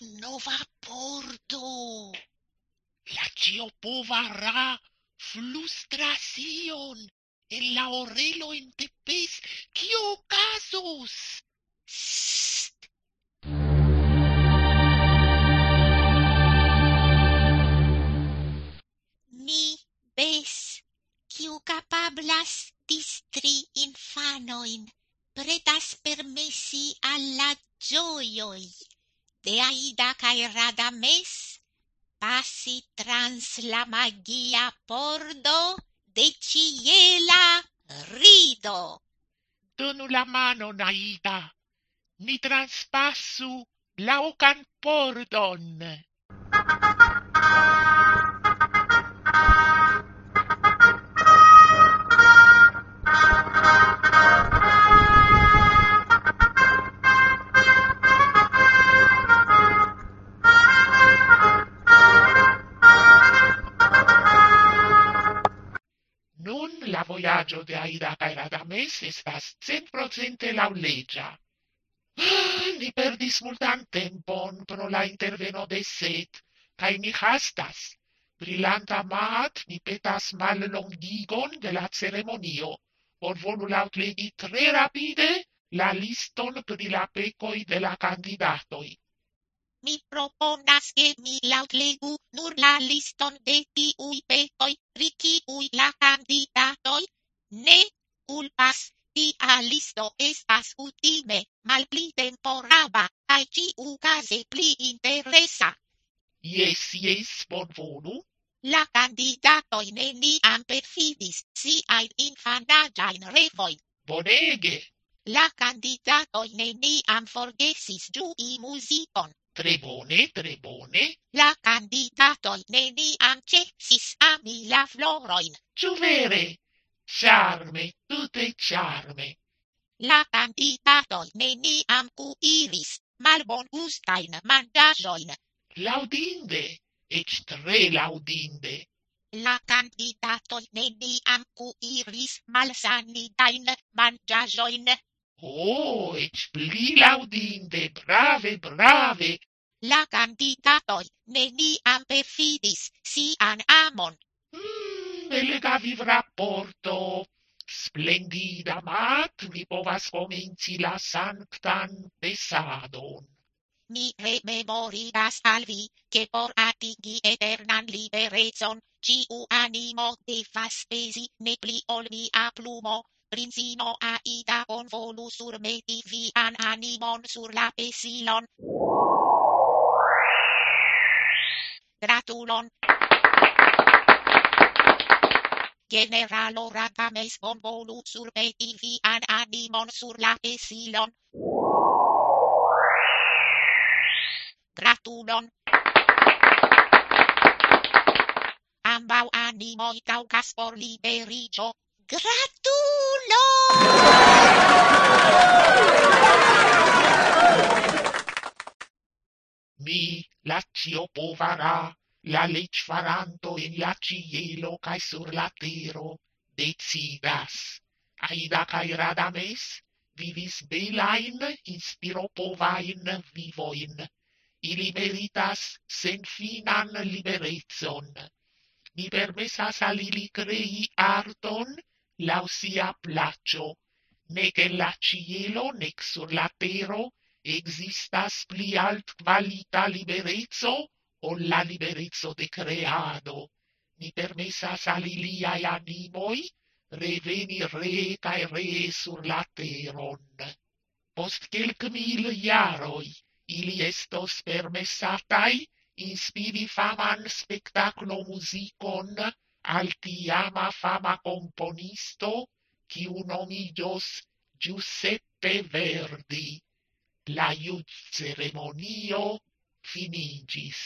no va pordo. La chiopovará frustración en la orelo en tepes, ¿qué ocasos? Mi ves, quiu capablas distri infanoin, pretas permesi alla gioioi de Aida cae Radames passi trans la magia pordo de ciela rido. Donu la mano, Naida, ni transpassu la ocan pordon. vojaĝo de Aida kaj Radames estas centprocente laŭleĝa. Ah, ni perdis multan tempon pro la interveno de Set, kaj ni hastas. Brilanta mat, ni petas mallongigon de la ceremonio. Bonvolu laŭtlegi tre rapide la liston pri la pecoi de la candidatoi. Mi proponas che mi lautlegu nur la liston de tiui petoi, pri kiui la candidatoi ne culpas. Tia listo estas utime malpli temporaba, kaj ciu case pli interesa. Yes, yes, bonvolu. La candidatoi neniam perfidis siajn infanagiain revoin. Bonege! La candidatoi neniam forgesis giui muzikon. Tre bone, tre bone. La candidatoi neniam cesis ami la floroin. Ciu vere? Charme, tute charme. La candidatoi neniam cuiris malbon gustain mangiajoin. Laudinde, ec tre laudinde. La candidatoi neniam cuiris malsanidain mangiajoin. Oh, ec pli laudinde, brave, brave! La candidatoi neniam perfidis sian amon. Mm, elega viv rapporto! Splendida mat, mi povas comenci la sanctan pesadon. Mi rememorigas al vi, che por atigi eternan liberezon, ciu animo devas pesi ne pli ol mia plumo, Princino Aida bonvolu surmeti vian animon sur la pesilon. Gratulon! Generalo Radames bonvolu surmeti vian animon sur la pesilon. Gratulon! Ambau animoi caucas por liberigio. Gratulon! Mi laccio povara, la lec faranto in la cielo cae sur la tero decidas. Aida cae radames vivis belain inspiropovain vivoin. Ili meritas sen finan liberezon. Mi permesas al ili crei arton, lau sia placio, nec en la cielo nec sur la tero existas pli alt qualita liberezzo o la liberezzo de creado. Mi permessas al iliai animoi reveni re cae re sur la teron. Post quelc mil iaroi, ili estos permessatai inspiri faman spectaclo musicon altiama fama componisto, qui unomillos Giuseppe Verdi. La iud ceremonio finigis.